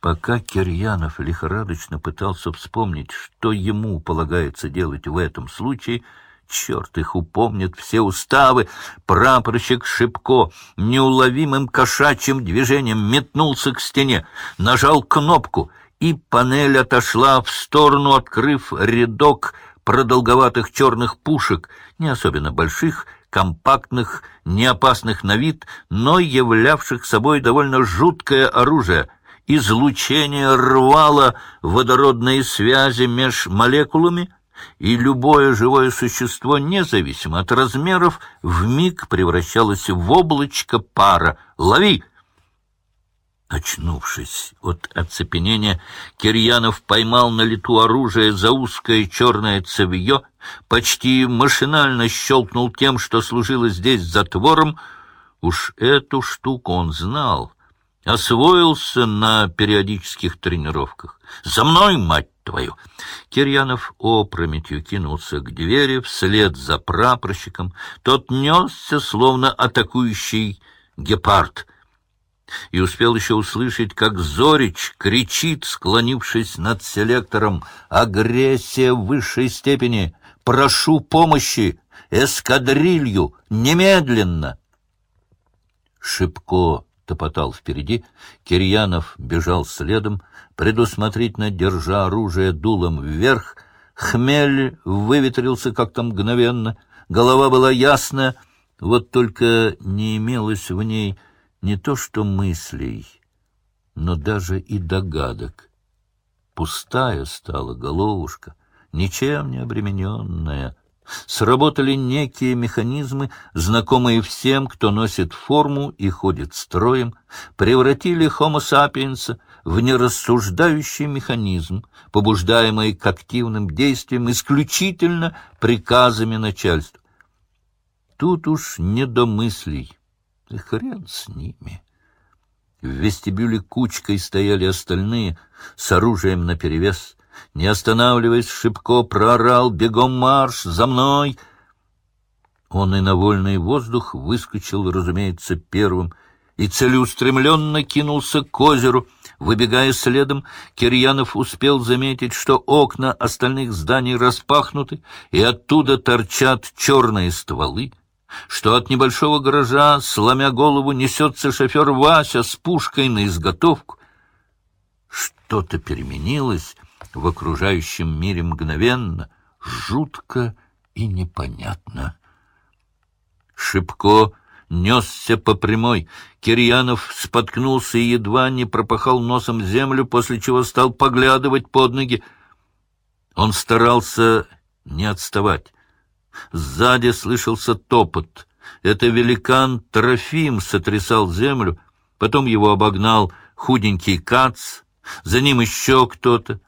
Пока Кирьянов лихорадочно пытался вспомнить, что ему полагается делать в этом случае, черт их упомнит, все уставы, прапорщик Шипко неуловимым кошачьим движением метнулся к стене, нажал кнопку, и панель отошла в сторону, открыв рядок продолговатых черных пушек, не особенно больших, компактных, не опасных на вид, но являвших собой довольно жуткое оружие — излучение рвало водородные связи меж молекулами, и любое живое существо, независимо от размеров, вмиг превращалось в облачко пара. «Лови!» Очнувшись от оцепенения, Кирьянов поймал на лету оружие за узкое черное цевье, почти машинально щелкнул тем, что служило здесь затвором. Уж эту штуку он знал — Освоился на периодических тренировках. «За мной, мать твою!» Кирьянов опрометью кинулся к двери вслед за прапорщиком. Тот несся, словно атакующий гепард, и успел еще услышать, как Зорич кричит, склонившись над селектором, «Агрессия высшей степени! Прошу помощи! Эскадрилью! Немедленно!» Шипко топотал впереди, Кирьянов бежал следом, предусмотрительно держа оружие дулом вверх. Хмель выветрился как-то мгновенно, голова была ясная, вот только не имелось в ней не то что мыслей, но даже и догадок. Пустая стала головушка, ничем не обремененная — Сработали некие механизмы, знакомые всем, кто носит форму и ходит строем, превратили Homo sapiens в нерассуждающий механизм, побуждаемый к активным действиям исключительно приказами начальства. Тут уж не до мыслей, и хрен с ними. В вестибюле кучкой стояли остальные с оружием наперевес — не останавливаясь, Шибко проорал «Бегом марш! За мной!» Он и на вольный воздух выскочил, разумеется, первым, и целеустремленно кинулся к озеру. Выбегая следом, Кирьянов успел заметить, что окна остальных зданий распахнуты, и оттуда торчат черные стволы, что от небольшого гаража, сломя голову, несется шофер Вася с пушкой на изготовку. Что-то переменилось, в окружающем мире мгновенно, жутко и непонятно. Шибко несся по прямой. Кирьянов споткнулся и едва не пропахал носом землю, после чего стал поглядывать под ноги. Он старался не отставать. Сзади слышался топот. Это великан Трофим сотрясал землю, потом его обогнал худенький кац, за ним еще кто-то.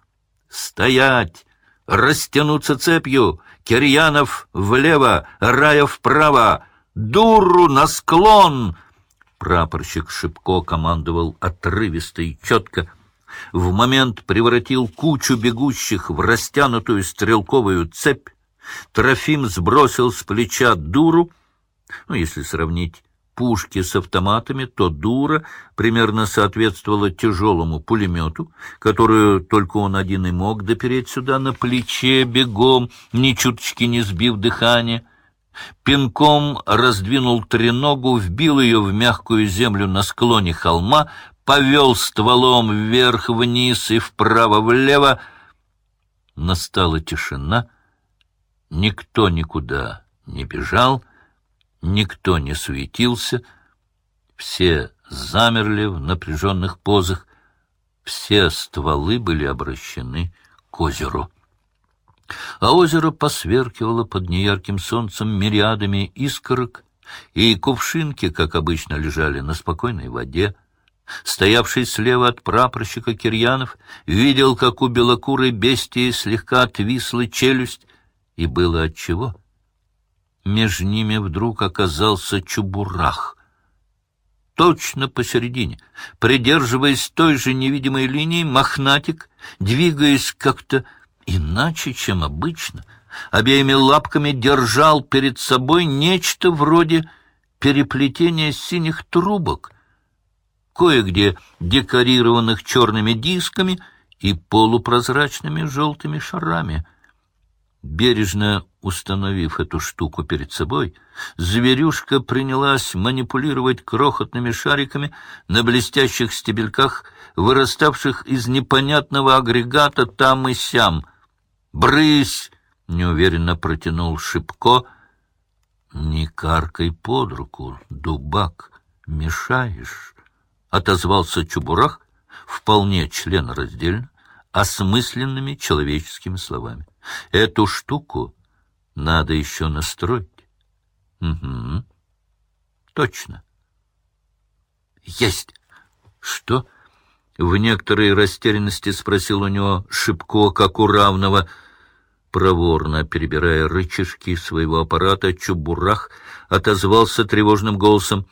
Стоять! Растянуться цепью! Кирьянов влево, Раев вправо! Дуру на склон! Прапорщик Шипко командовал отрывисто и четко. В момент превратил кучу бегущих в растянутую стрелковую цепь. Трофим сбросил с плеча дуру, ну, если сравнить пушки с автоматами, то дура примерно соответствовала тяжелому пулемету, которую только он один и мог допереть сюда на плече бегом, ни чуточки не сбив дыхание. Пинком раздвинул треногу, вбил ее в мягкую землю на склоне холма, повел стволом вверх-вниз и вправо-влево. Настала тишина, никто никуда не бежал — Никто не суетился, все замерли в напряженных позах, все стволы были обращены к озеру. А озеро посверкивало под неярким солнцем мириадами искорок, и кувшинки, как обычно, лежали на спокойной воде. Стоявший слева от прапорщика Кирьянов видел, как у белокурой бестии слегка отвисла челюсть, и было отчего — между ними вдруг оказался чубурах. Точно посередине, придерживаясь той же невидимой линии, мохнатик, двигаясь как-то иначе, чем обычно, обеими лапками держал перед собой нечто вроде переплетения синих трубок. кое-где декорированных черными дисками и полупрозрачными желтыми шарами. Бережно установив эту штуку перед собой, зверюшка принялась манипулировать крохотными шариками на блестящих стебельках, выраставших из непонятного агрегата там и сям. «Брысь!» — неуверенно протянул Шипко. «Не каркай под руку, дубак, мешаешь!» — отозвался Чубурах, вполне членораздельно, осмысленными человеческими словами. Эту штуку надо еще настроить. Угу. Точно. Есть. Что? В некоторой растерянности спросил у него Шипко, как у равного. Проворно перебирая рычажки своего аппарата, Чубурах отозвался тревожным голосом.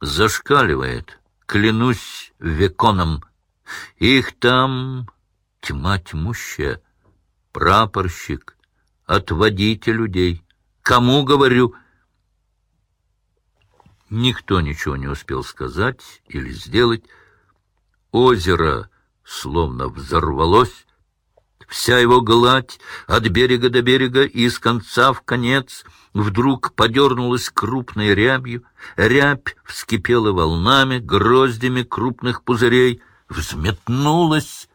Зашкаливает. Клянусь веконом. Их там тьма тьмущая прапорщик, отводите людей. Кому говорю? Никто ничего не успел сказать или сделать. Озеро словно взорвалось, вся его гладь от берега до берега и из конца в конец вдруг подернулась крупной рябью, рябь вскипела волнами, гроздями крупных пузырей, взметнулась